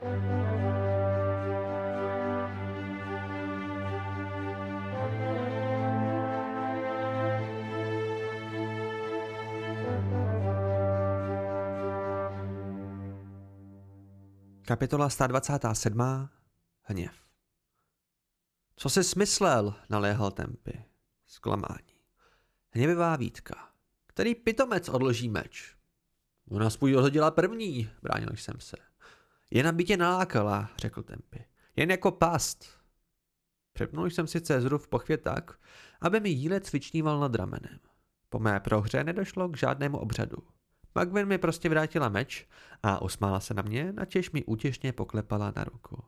Kapitola 127. Hněv. Co jsi smyslel, naléhal Tempy. Zklamání. Hněvivá výtka. Který pitomec odloží meč? Ona svůj odhodila první, bránil jsem se. Jen aby tě nalákala, řekl Tempy. Jen jako past. Přepnul jsem si Cezaru v pochvě tak, aby mi jílec vyčníval nad ramenem. Po mé prohře nedošlo k žádnému obřadu. Magvin mi prostě vrátila meč a usmála se na mě, načež mi útěšně poklepala na ruku.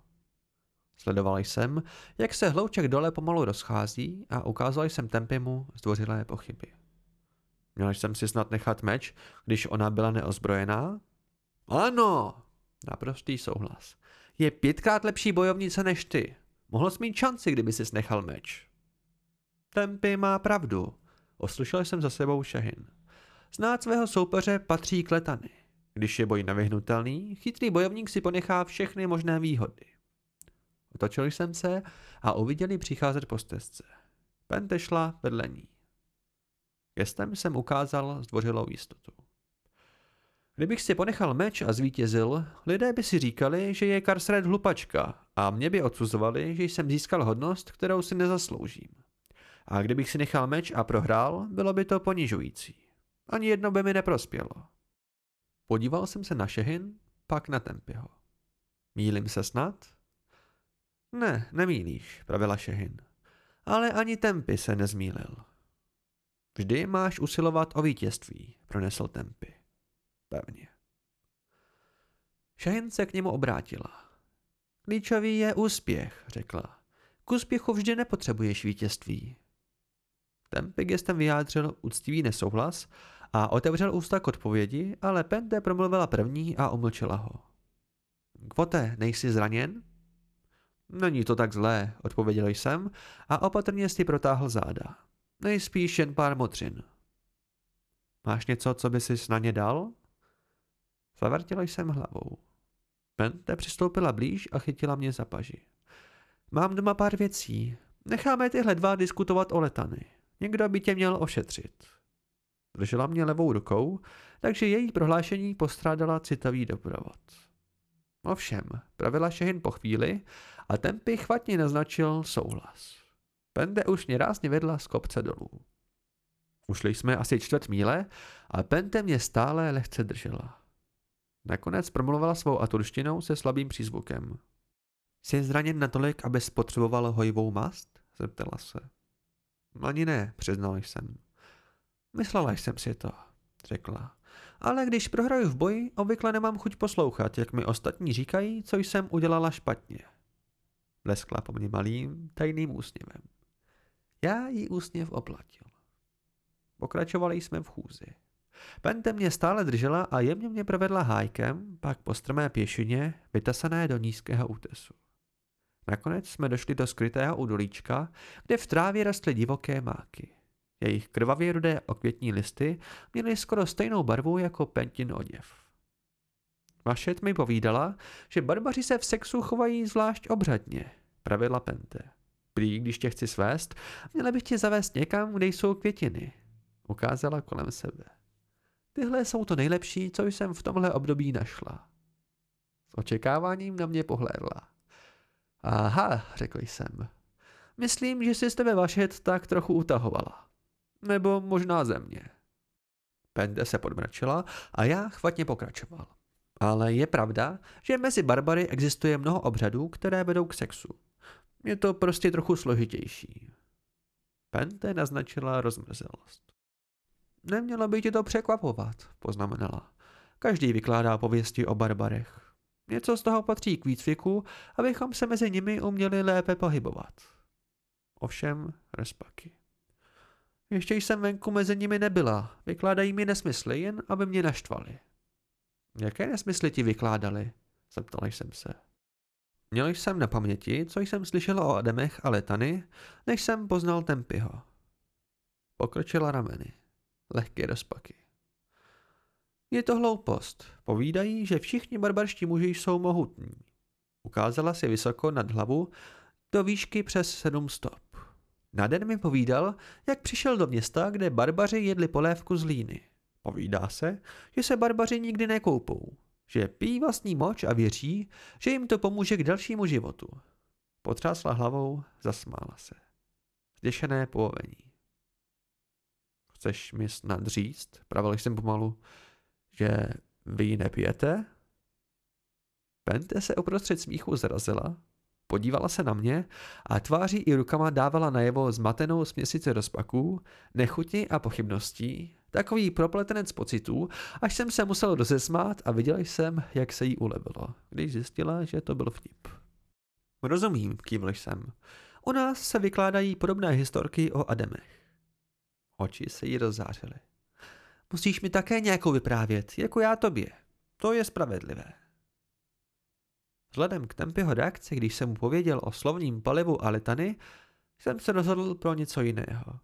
Sledoval jsem, jak se hlouček dole pomalu rozchází a ukázal jsem Tempimu zdvořilé pochyby. Měl jsem si snad nechat meč, když ona byla neozbrojená? Ano, naprostý souhlas. Je pětkrát lepší bojovnice než ty. Mohl jsi mít šanci, kdyby si nechal meč. Tempy má pravdu. Oslyšel jsem za sebou Šahin. Znát svého soupeře patří k letany. Když je boj nevyhnutelný, chytrý bojovník si ponechá všechny možné výhody. Otočil jsem se a uviděli přicházet po stezce. Pente šla vedle ní. Gestem jsem ukázal zdvořilou jistotu. Kdybych si ponechal meč a zvítězil, lidé by si říkali, že je Karsred hlupačka a mě by odsuzovali, že jsem získal hodnost, kterou si nezasloužím. A kdybych si nechal meč a prohrál, bylo by to ponižující. Ani jedno by mi neprospělo. Podíval jsem se na Šehin, pak na Tempyho. Mílim se snad? Ne, nemýlíš, pravila Šehin. Ale ani Tempy se nezmílil. Vždy máš usilovat o vítězství, pronesl Tempy. Pevně. Šehin se k němu obrátila. Klíčový je úspěch, řekla. K úspěchu vždy nepotřebuješ vítězství. Tempy gestem vyjádřil úctivý nesouhlas a otevřel ústa k odpovědi, ale Pente promluvila první a umlčela ho. Kvote, nejsi zraněn? Není to tak zlé, odpověděl jsem a opatrně si protáhl záda. Nejspíš jen pár motřin. Máš něco, co by si na ně dal? Zavrtil jsem hlavou. Pente přistoupila blíž a chytila mě za paži. Mám doma pár věcí. Necháme tyhle dva diskutovat o letany. Někdo by tě měl ošetřit. Držela mě levou rukou, takže její prohlášení postrádala citavý doprovod. Ovšem, pravila Šehin po chvíli a Tempy chvatně naznačil souhlas. Pende už mě rázně vedla z kopce dolů. Ušli jsme asi čtvrt míle a Pente mě stále lehce držela. Nakonec promluvila svou aturštinou se slabým přízvukem. Jsi zraněn natolik, aby spotřeboval hojivou mast? zeptala se. Ani ne, přiznal jsem. Myslela jsem si to, řekla. Ale když prohraju v boji, obvykle nemám chuť poslouchat, jak mi ostatní říkají, co jsem udělala špatně. Bleskla po mně malým, tajným úsměvem. Já jí úsměv oplatil. Pokračovali jsme v chůzi. Pente mě stále držela a jemně mě provedla hájkem, pak po strmé pěšině, vytasané do nízkého útesu. Nakonec jsme došli do skrytého údolíčka, kde v trávě rostly divoké máky. Jejich krvavě rudé okvětní listy měly skoro stejnou barvu jako Pentin oděv. Vašet mi povídala, že barbaři se v sexu chovají zvlášť obřadně, pravidla Pente. Prý, když tě chci svést, měla bych tě zavést někam, kde jsou květiny. Ukázala kolem sebe. Tyhle jsou to nejlepší, co jsem v tomhle období našla. S očekáváním na mě pohlédla. Aha, řekl jsem. Myslím, že si z tebe vašet tak trochu utahovala. Nebo možná země. Pende se podmračila a já chvatně pokračoval. Ale je pravda, že mezi barbary existuje mnoho obřadů, které vedou k sexu. Je to prostě trochu složitější. Pente naznačila rozmrzelost. Nemělo by tě to překvapovat, poznamenala. Každý vykládá pověsti o barbarech. Něco z toho patří k výcviku, abychom se mezi nimi uměli lépe pohybovat. Ovšem, respaky. Ještě jsem venku mezi nimi nebyla. Vykládají mi nesmysly, jen aby mě naštvali. Jaké nesmysly ti vykládali? Zeptal jsem se. Měl jsem na paměti, co jsem slyšel o Ademech a Letany, než jsem poznal Tempyho. Pokročila rameny. Lehké rozpaky. Je to hloupost. Povídají, že všichni barbarští muži jsou mohutní. Ukázala si vysoko nad hlavu do výšky přes sedm stop. Na den mi povídal, jak přišel do města, kde barbaři jedli polévku z líny. Povídá se, že se barbaři nikdy nekoupou, že pijí vlastní moč a věří, že jim to pomůže k dalšímu životu. Potřásla hlavou, zasmála se. Zděšené povolení. Chceš mi snad říct, pravil jsem pomalu, že vy ji nepijete? Pente se uprostřed smíchu zrazila, podívala se na mě a tváří i rukama dávala najevo zmatenou směsici rozpaků, nechuti a pochybností, takový propletenec pocitů, až jsem se musel rozesmát a viděl jsem, jak se jí ulevilo, když zjistila, že to byl vtip. Rozumím, kývl jsem. U nás se vykládají podobné historky o Ademech. Oči se jí rozzářily. Musíš mi také nějakou vyprávět, jako já tobě. To je spravedlivé. Vzhledem k Tempyho reakci, když jsem mu pověděl o slovním palivu a litany, jsem se rozhodl pro něco jiného.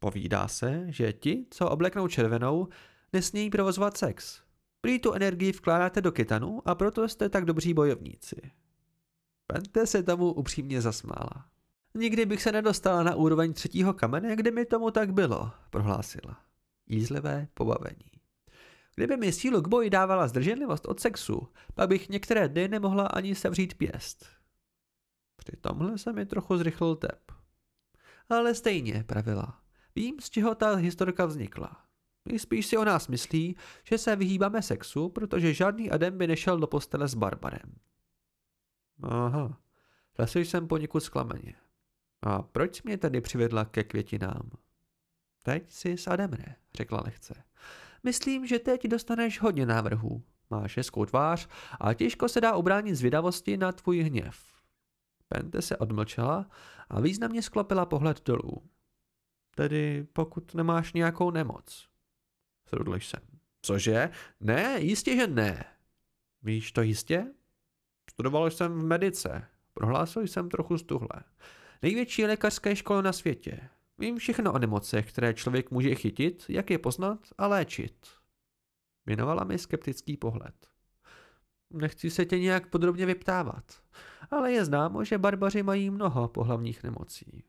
Povídá se, že ti, co obleknou červenou, nesmějí provozovat sex. Prý tu energii vkládáte do kytanu a proto jste tak dobří bojovníci. Pente se tomu upřímně zasmála. Nikdy bych se nedostala na úroveň třetího kamene, mi tomu tak bylo, prohlásila. Jízlivé pobavení. Kdyby mi sílu k boji dávala zdrženlivost od sexu, pak bych některé dny nemohla ani sevřít pěst. Při tomhle se mi trochu zrychlil tep. Ale stejně, pravila. Vím, z čeho ta historka vznikla. Spíš si o nás myslí, že se vyhýbáme sexu, protože žádný Adem by nešel do postele s Barbarem. Aha, lesl jsem poněkud zklameně. A proč mě tady přivedla ke květinám? Teď si Ademre, řekla lehce. Myslím, že teď dostaneš hodně návrhů. Máš hezkou tvář a těžko se dá obránit zvědavosti na tvůj hněv. Pente se odmlčela a významně sklopila pohled dolů. Tedy pokud nemáš nějakou nemoc. Zrudl jsem. Cože? Ne, jistě, že ne. Víš to jistě? Studoval jsem v medice. Prohlásil jsem trochu stuhle. Největší lékařské školy na světě. Vím všechno o nemocech, které člověk může chytit, jak je poznat a léčit. Věnovala mi skeptický pohled. Nechci se tě nějak podrobně vyptávat, ale je známo, že barbaři mají mnoho pohlavních nemocí.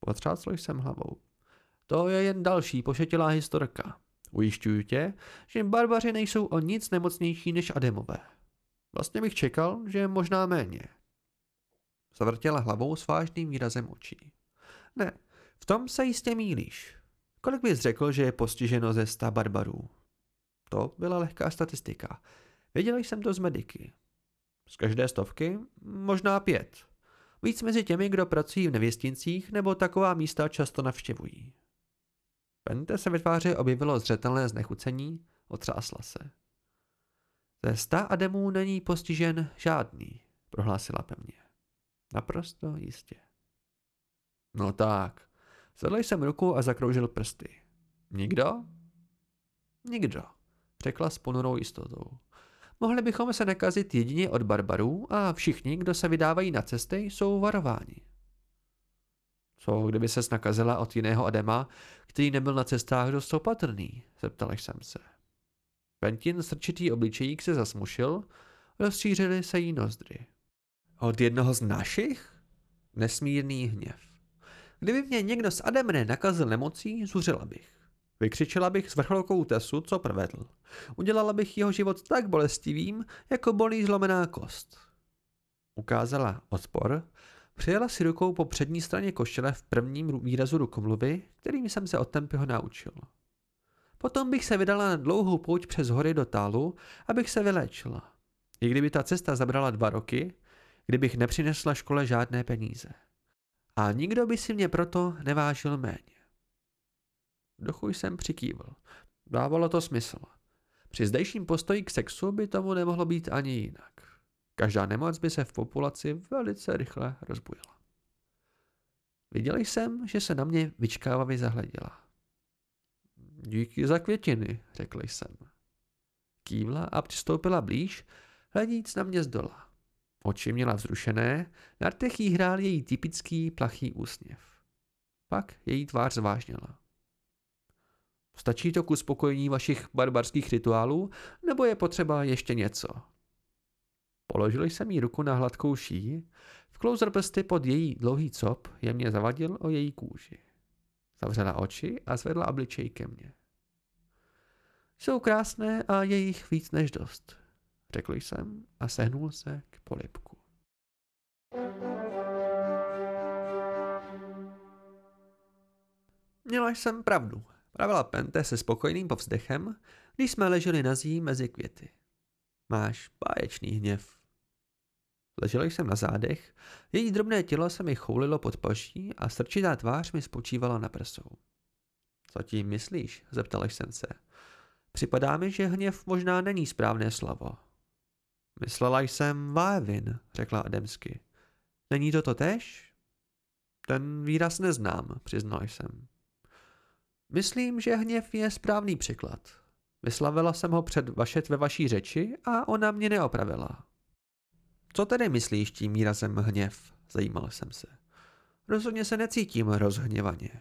Potřásl jsem hlavou. To je jen další pošetilá historka. Ujišťuju tě, že barbaři nejsou o nic nemocnější než Ademové. Vlastně bych čekal, že možná méně. Zavrtěla hlavou s vážným výrazem očí. Ne, v tom se jistě mílíš. Kolik bys řekl, že je postiženo ze sta barbarů? To byla lehká statistika. Věděl jsem to z mediky. Z každé stovky? Možná pět. Víc mezi těmi, kdo pracují v nevěstincích nebo taková místa často navštěvují. Pente se ve tváři objevilo zřetelné znechucení, otřásla se. Ze sta Ademů není postižen žádný, prohlásila pevně. Naprosto jistě. No tak. Zvedl jsem ruku a zakroužil prsty. Nikdo? Nikdo, řekla s ponurou jistotou. Mohli bychom se nekazit jedině od barbarů a všichni, kdo se vydávají na cesty, jsou varováni. Co, kdyby se nakazila od jiného Adema, který nebyl na cestách dost opatrný, zeptal jsem se. Pentin srčitý obličejík se zasmušil, rozšířily se jí nozdry. Od jednoho z našich? Nesmírný hněv. Kdyby mě někdo z Ademne nakazil nemocí, zuřila bych. Vykřičela bych s vrcholkou tesu, co provedl. Udělala bych jeho život tak bolestivým, jako bolí zlomená kost. Ukázala odpor, přijela si rukou po přední straně košile v prvním výrazu rukomluvy, kterým jsem se od Tempyho naučil. Potom bych se vydala na dlouhou pouť přes hory do tálu, abych se vyléčila. I kdyby ta cesta zabrala dva roky, kdybych nepřinesla škole žádné peníze. A nikdo by si mě proto nevážil méně. Dochuj jsem přikývl. Dávalo to smysl. Při zdejším postoji k sexu by tomu nemohlo být ani jinak. Každá nemoc by se v populaci velice rychle rozbujela. Viděl jsem, že se na mě vyčkávavě zahleděla. Díky za květiny, řekl jsem. Kývla a přistoupila blíž, hledíc na mě z dola. Oči měla vzrušené, na rtech jí hrál její typický plachý úsměv. Pak její tvář zvážněla. Stačí to k uspokojení vašich barbarských rituálů, nebo je potřeba ještě něco? Položil jsem jí ruku na hladkou šíji, vklouzl prsty pod její dlouhý cop, jemně zavadil o její kůži. Zavřela oči a zvedla obličej ke mně. Jsou krásné a je jich víc než dost, řekl jsem a sehnul se k polipku. Měla jsem pravdu, pravila Pente se spokojným povzdechem, když jsme leželi na zí mezi květy. Máš báječný hněv. Ležel jsem na zádech, její drobné tělo se mi choulilo pod paží a srčitá tvář mi spočívala na prsou. Co tím myslíš? zeptal jsem se. Připadá mi, že hněv možná není správné slovo. Myslela jsem Váevin, řekla Ademsky. Není to to tež? Ten výraz neznám, přiznal jsem. Myslím, že hněv je správný překlad. Vyslavila jsem ho před vašet ve vaší řeči a ona mě neopravila. Co tedy myslíš tím výrazem hněv? Zajímal jsem se. Rozhodně se necítím rozhněvaně.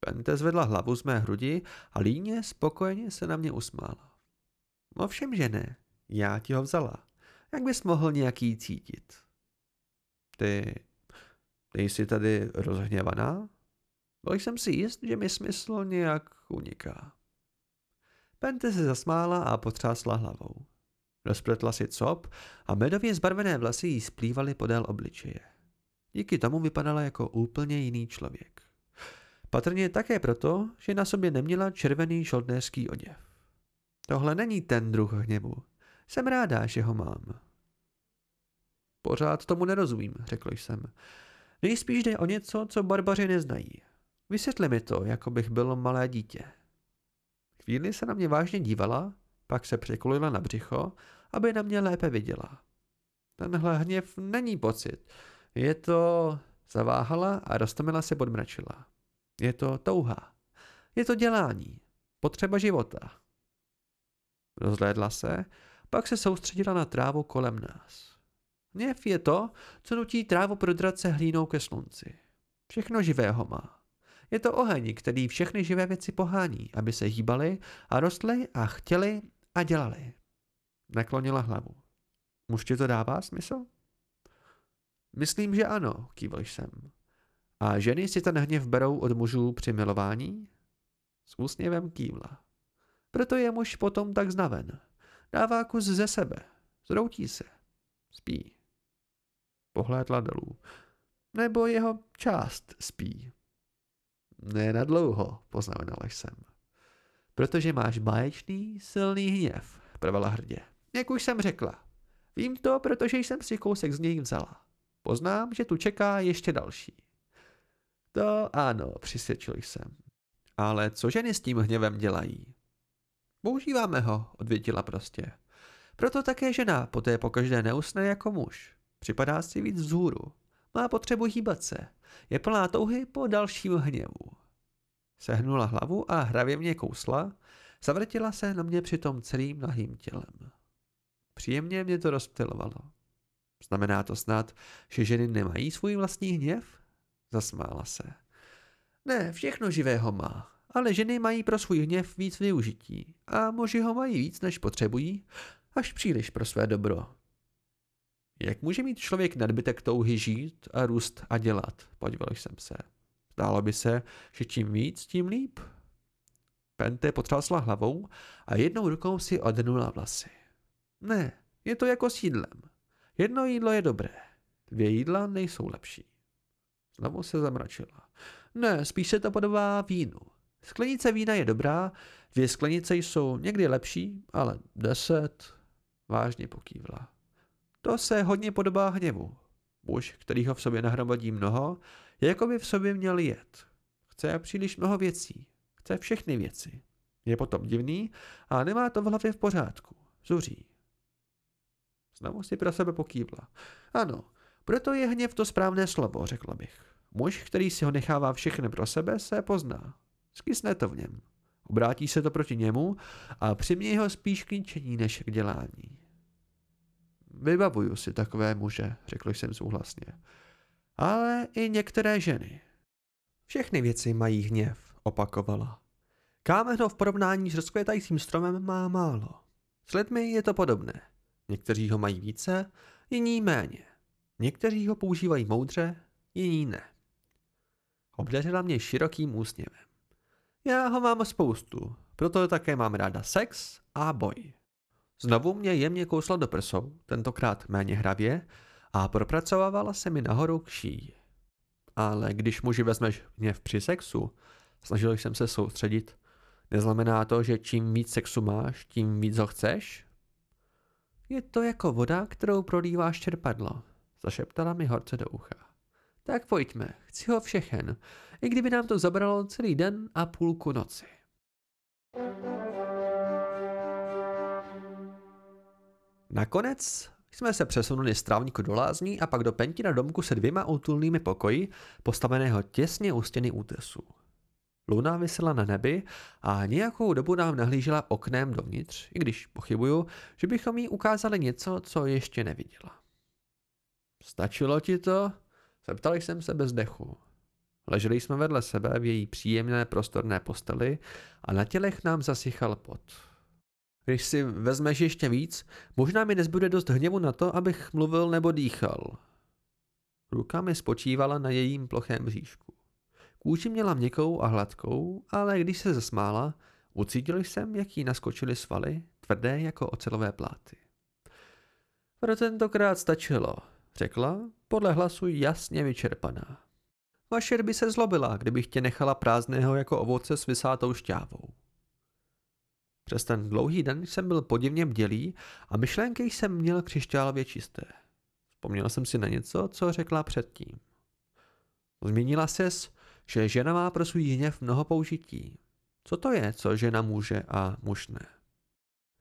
Pente zvedla hlavu z mé hrudi a líně spokojeně se na mě usmála. Ovšem, že ne. Já ti ho vzala. Jak bys mohl nějaký cítit? Ty... Ty jsi tady rozhněvaná? Byl jsem si jist, že mi smysl nějak uniká. Pente se zasmála a potřásla hlavou. Rozpletla si cop a medově zbarvené vlasy jí splývaly podél obličeje. Díky tomu vypadala jako úplně jiný člověk. Patrně také proto, že na sobě neměla červený žoldnéřský oděv. Tohle není ten druh hněvu. Jsem ráda, že ho mám. Pořád tomu nerozumím, řekl jsem. Nejspíš jde o něco, co barbaři neznají. Vysvětli mi to, jako bych byl malé dítě. Chvíli se na mě vážně dívala, pak se překulila na břicho, aby na mě lépe viděla. Tenhle hněv není pocit. Je to... Zaváhala a roztomila se podmračila. Je to touha. Je to dělání. Potřeba života. Rozhlédla se, pak se soustředila na trávu kolem nás. Hněv je to, co nutí trávu prodrat se hlínou ke slunci. Všechno živého má. Je to oheň, který všechny živé věci pohání, aby se hýbali a rostly a chtěli a dělali. Naklonila hlavu. Už ti to dává smysl? Myslím, že ano, kývil jsem. A ženy si ten hněv berou od mužů při milování? S úsměvem kývla. Proto je muž potom tak znaven. Dává kus ze sebe. Zroutí se. Spí. Pohlédla dolů. Nebo jeho část spí. Ne na dlouho, poznamenala jsem. Protože máš báječný, silný hněv, pravila hrdě. Jak už jsem řekla. Vím to, protože jsem si kousek z něj vzala. Poznám, že tu čeká ještě další. To ano, přisvědčil jsem. Ale co ženy s tím hněvem dělají? Používáme ho, odvětila prostě. Proto také žena poté pokaždé neusne jako muž. Připadá si víc vzhůru. Má potřebu hýbat se. Je plná touhy po dalším hněvu. Sehnula hlavu a hravě mě kousla, zavrtila se na mě přitom celým nahým tělem. Příjemně mě to rozptilovalo. Znamená to snad, že ženy nemají svůj vlastní hněv? Zasmála se. Ne, všechno živého má, ale ženy mají pro svůj hněv víc využití a muži ho mají víc, než potřebují, až příliš pro své dobro. Jak může mít člověk nadbytek touhy žít a růst a dělat? Podíval jsem se. Zdálo by se, že čím víc, tím líp. Pente potřásla hlavou a jednou rukou si odnula vlasy. Ne, je to jako s jídlem. Jedno jídlo je dobré, dvě jídla nejsou lepší. Znovu se zamračila. Ne, spíš se to podobá vínu. Sklenice vína je dobrá, dvě sklenice jsou někdy lepší, ale deset vážně pokývla. To se hodně podobá hněvu. Muž, který ho v sobě nahromadí mnoho, jako by v sobě měl jet. Chce příliš mnoho věcí. Chce všechny věci. Je potom divný a nemá to v hlavě v pořádku. Zuří. Znovu si pro sebe pokývla. Ano, proto je hněv to správné slovo, řekla bych. Muž, který si ho nechává všechny pro sebe, se pozná. Skysne to v něm. Obrátí se to proti němu a přimějí ho spíš k ničení než k dělání. Vybavuju si takové muže, řekl jsem souhlasně. Ale i některé ženy. Všechny věci mají hněv, opakovala. Kámen v porovnání s rozkvětajícím stromem má málo. S lidmi je to podobné. Někteří ho mají více, jiní méně. Někteří ho používají moudře, jiní ne. Obdařila mě širokým úsměvem. Já ho mám spoustu, proto také mám ráda sex a boj. Znovu mě jemně kousla do prsou, tentokrát méně hravě, a propracovávala se mi nahoru k šíji. Ale když muži vezmeš hněv při sexu, snažil jsem se soustředit, neznamená to, že čím víc sexu máš, tím víc ho chceš? Je to jako voda, kterou prolíváš čerpadlo, zašeptala mi horce do ucha. Tak pojďme, chci ho všechen, i kdyby nám to zabralo celý den a půlku noci. Nakonec jsme se přesunuli z trávníku do lázní a pak do Pentina domku se dvěma útulnými pokoji, postaveného těsně u stěny útesu. Luna vysela na nebi a nějakou dobu nám nahlížela oknem dovnitř, i když pochybuju, že bychom jí ukázali něco, co ještě neviděla. Stačilo ti to? Zeptal jsem se bez dechu. Leželi jsme vedle sebe v její příjemné prostorné posteli a na tělech nám zasychal pot. Když si vezmeš ještě víc, možná mi nezbude dost hněvu na to, abych mluvil nebo dýchal. Ruka mi spočívala na jejím plochém bříšku. Kůži měla měkkou a hladkou, ale když se zasmála, ucítil jsem, jak jí naskočily svaly, tvrdé jako ocelové pláty. Pro tentokrát stačilo, řekla, podle hlasu jasně vyčerpaná. Vašer by se zlobila, kdybych tě nechala prázdného jako ovoce s vysátou šťávou. Přes ten dlouhý den jsem byl podivně bdělý a myšlenky jsem měl křišťálově čisté. Vzpomněl jsem si na něco, co řekla předtím. Zmínila ses, že žena má pro svůj hněv mnoho použití. Co to je, co žena může a muž ne?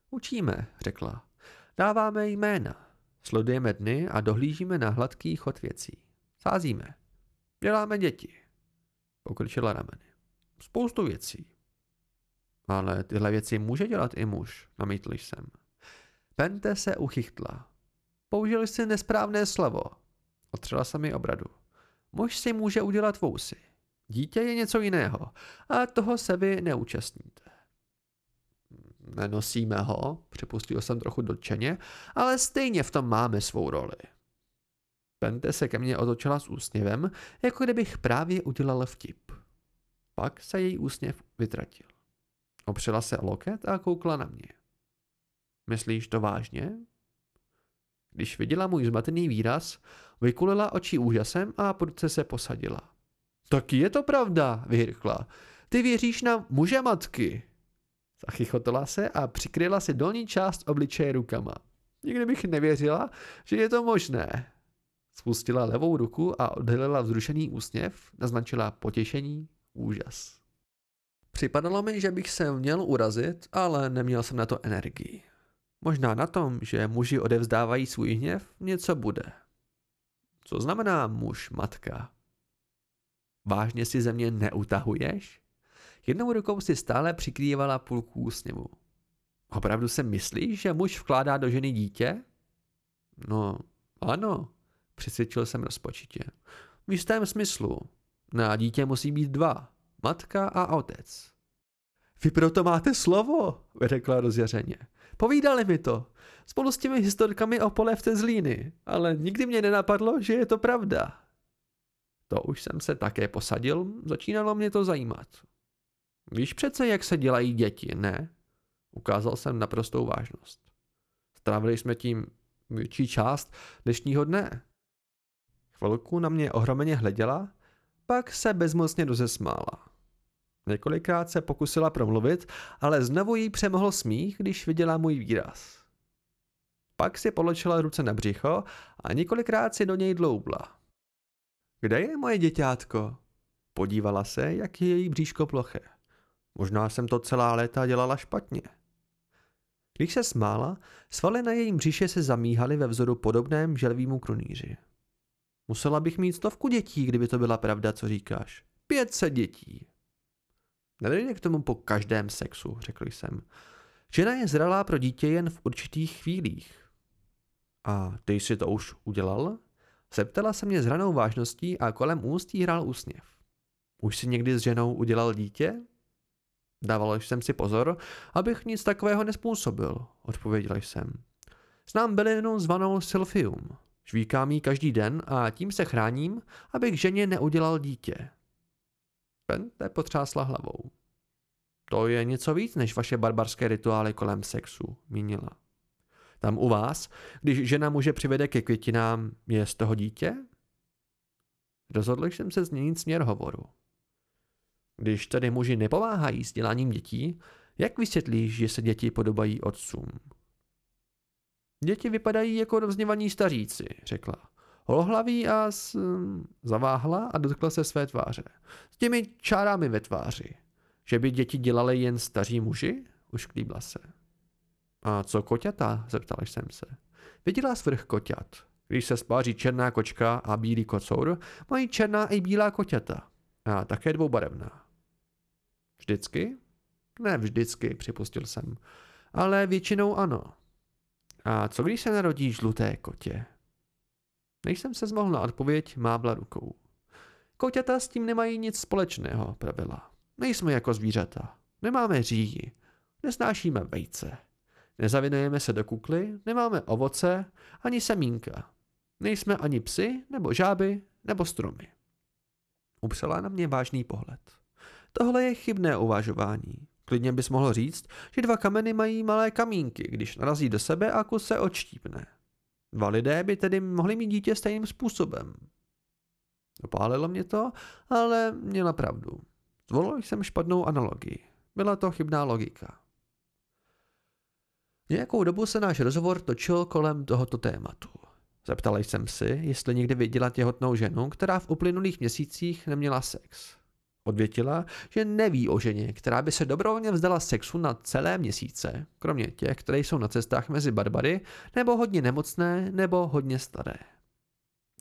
Učíme, řekla. Dáváme jména. Sledujeme dny a dohlížíme na hladký chod věcí. Sázíme. Děláme děti. Pokročila rameny. Spoustu věcí. Ale tyhle věci může dělat i muž, namítl jsem. Pente se uchychtla. Použil jsi nesprávné slovo. Otřela se mi obradu. Muž si může udělat vousy. Dítě je něco jiného a toho se vy neúčastníte. Nenosíme ho, připustil jsem trochu dotčeně, ale stejně v tom máme svou roli. Pente se ke mně otočila s úsměvem, jako kdybych právě udělal vtip. Pak se její úsměv vytratil. Opřela se o loket a koukla na mě. Myslíš to vážně? Když viděla můj zmatený výraz, vykulila oči úžasem a prudce se posadila. Taky je to pravda, vyhrkla. Ty věříš na muže matky. Zachychotala se a přikryla si dolní část obličeje rukama. Nikdy bych nevěřila, že je to možné. Spustila levou ruku a odhalila vzrušený úsměv, naznačila potěšení, úžas. Připadalo mi, že bych se měl urazit, ale neměl jsem na to energii. Možná na tom, že muži odevzdávají svůj hněv, něco bude. Co znamená muž, matka? Vážně si ze mě neutahuješ? Jednou rukou si stále přikrývala půlku úsměvu. Opravdu se myslíš, že muž vkládá do ženy dítě? No, ano, přesvědčil jsem rozpočitě. V jistém smyslu. Na dítě musí být dva. Matka a otec. Vy proto máte slovo, řekla rozjařeně. Povídali mi to. Spolu s těmi historkami o polévce z líny, ale nikdy mě nenapadlo, že je to pravda. To už jsem se také posadil, začínalo mě to zajímat. Víš přece, jak se dělají děti, ne? Ukázal jsem naprostou vážnost. Strávili jsme tím větší část dnešního dne. Chvilku na mě ohromeně hleděla, pak se bezmocně rozesmála. Několikrát se pokusila promluvit, ale znovu jí přemohl smích, když viděla můj výraz. Pak si poločila ruce na břicho a několikrát si do něj dloubla. Kde je moje děťátko? Podívala se, jak je její bříško ploché. Možná jsem to celá léta dělala špatně. Když se smála, svaly na jejím břiše se zamíhaly ve vzoru podobném želvímu krunýři. Musela bych mít stovku dětí, kdyby to byla pravda, co říkáš. Pětset dětí. Nedojde k tomu po každém sexu, řekl jsem. Žena je zralá pro dítě jen v určitých chvílích. A ty jsi to už udělal? Zeptala se mě s ranou vážností a kolem úst jí hrál úsměv. Už si někdy s ženou udělal dítě? Dával jsem si pozor, abych nic takového nespůsobil, odpověděl jsem. Znám bylinu zvanou Sylfium. Žvíkám ji každý den a tím se chráním, abych ženě neudělal dítě. Pente potřásla hlavou. To je něco víc než vaše barbarské rituály kolem sexu, mínila. Tam u vás, když žena muže přivede ke květinám, je z toho dítě? Rozhodl jsem se změnit směr hovoru. Když tedy muži nepomáhají s děláním dětí, jak vysvětlíš, že se děti podobají otcům? Děti vypadají jako rozněvaní staříci, řekla. Holohlaví a s... zaváhla a dotkla se své tváře. S těmi čárami ve tváři. Že by děti dělali jen staří muži? Už klíbla se. A co koťata? zeptal jsem se. Viděla svrch koťat. Když se spáří černá kočka a bílý kocour, mají černá i bílá koťata. A také dvoubarevná. Vždycky? Ne vždycky, připustil jsem. Ale většinou ano. A co když se narodí žluté kotě? Než jsem se zmohl na odpověď, mávla rukou. Koťata s tím nemají nic společného, pravila. Nejsme jako zvířata. Nemáme říji. Nesnášíme vejce. Nezavinujeme se do kukly, nemáme ovoce, ani semínka. Nejsme ani psy, nebo žáby, nebo stromy. Upřela na mě vážný pohled. Tohle je chybné uvažování. Klidně bys mohl říct, že dva kameny mají malé kamínky, když narazí do sebe a kus se odštípne. Dva lidé by tedy mohli mít dítě stejným způsobem. Opálilo mě to, ale měla pravdu. Zvolil jsem špatnou analogii. Byla to chybná logika. Nějakou dobu se náš rozhovor točil kolem tohoto tématu. Zeptal jsem si, jestli někdy viděla těhotnou ženu, která v uplynulých měsících neměla sex. Odvětila, že neví o ženě, která by se dobrovolně vzdala sexu na celé měsíce, kromě těch, které jsou na cestách mezi barbary, nebo hodně nemocné, nebo hodně staré.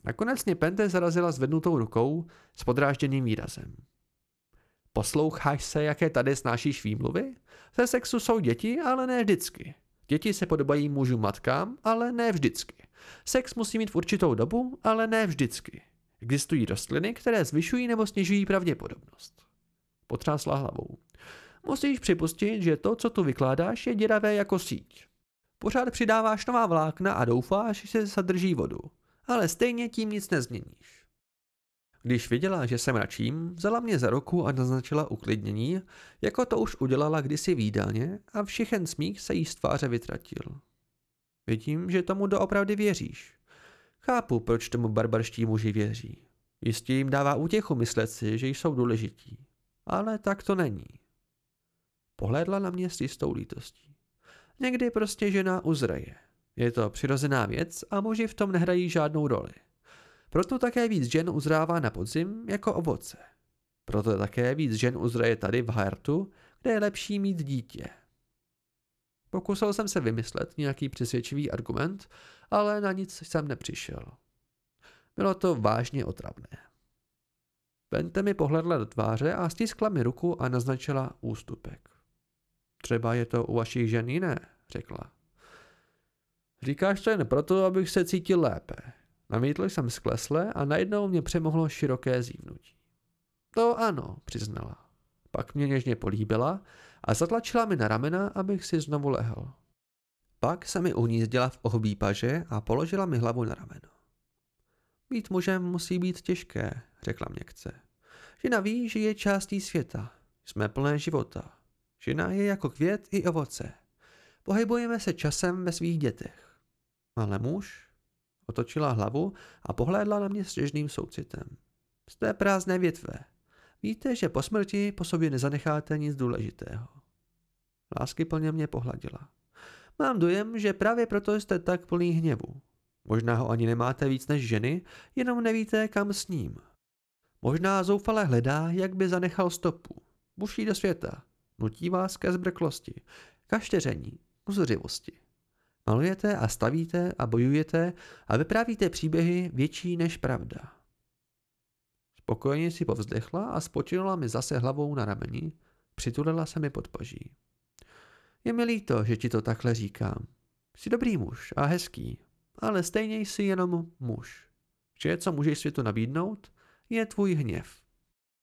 Nakonec mě Pente zarazila zvednutou rukou s podrážděným výrazem. Posloucháš se, jaké tady snášíš výmluvy? Ze sexu jsou děti, ale ne vždycky. Děti se podobají mužům matkám, ale ne vždycky. Sex musí mít v určitou dobu, ale ne vždycky. Existují rostliny, které zvyšují nebo snižují pravděpodobnost. Potřásla hlavou. Musíš připustit, že to, co tu vykládáš, je děravé jako síť. Pořád přidáváš nová vlákna a doufáš, že se zadrží vodu. Ale stejně tím nic nezměníš. Když viděla, že se mračím, vzala mě za ruku a naznačila uklidnění, jako to už udělala kdysi výdalně a všichen smích se jí z tváře vytratil. Vidím, že tomu doopravdy věříš. Chápu, proč tomu barbarští muži věří. Jistě jim dává útěchu myslet si, že jsou důležití. Ale tak to není. Pohlédla na mě s jistou lítostí. Někdy prostě žena uzraje. Je to přirozená věc a muži v tom nehrají žádnou roli. Proto také víc žen uzrává na podzim jako ovoce. Proto také víc žen uzraje tady v Hartu, kde je lepší mít dítě. Pokusil jsem se vymyslet nějaký přesvědčivý argument, ale na nic jsem nepřišel. Bylo to vážně otravné. Bente mi pohledla do tváře a stiskla mi ruku a naznačila ústupek. Třeba je to u vašich žen jiné, řekla. Říkáš to jen proto, abych se cítil lépe. Namítl jsem sklesle a najednou mě přemohlo široké zívnutí. To ano, přiznala. Pak mě něžně políbila a zatlačila mi na ramena, abych si znovu lehl. Pak se mi uhnízdila v ohbí paže a položila mi hlavu na rameno. Být mužem musí být těžké, řekla měkce. Žena ví, že je částí světa. Jsme plné života. Žena je jako květ i ovoce. Pohybujeme se časem ve svých dětech. Ale muž otočila hlavu a pohlédla na mě s těžným soucitem. Jste prázdné větve. Víte, že po smrti po sobě nezanecháte nic důležitého. Lásky plně mě pohladila. Mám dojem, že právě proto jste tak plný hněvu. Možná ho ani nemáte víc než ženy, jenom nevíte, kam s ním. Možná zoufale hledá, jak by zanechal stopu. Buší do světa. Nutí vás ke zbrklosti, kašteření, uzořivosti. Malujete a stavíte a bojujete a vyprávíte příběhy větší než pravda. Spokojně si povzdechla a spočinula mi zase hlavou na rameni, přitulila se mi pod paží. Je mi líto, že ti to takhle říkám. Jsi dobrý muž a hezký, ale stejně jsi jenom muž. Vše, co můžeš světu nabídnout, je tvůj hněv.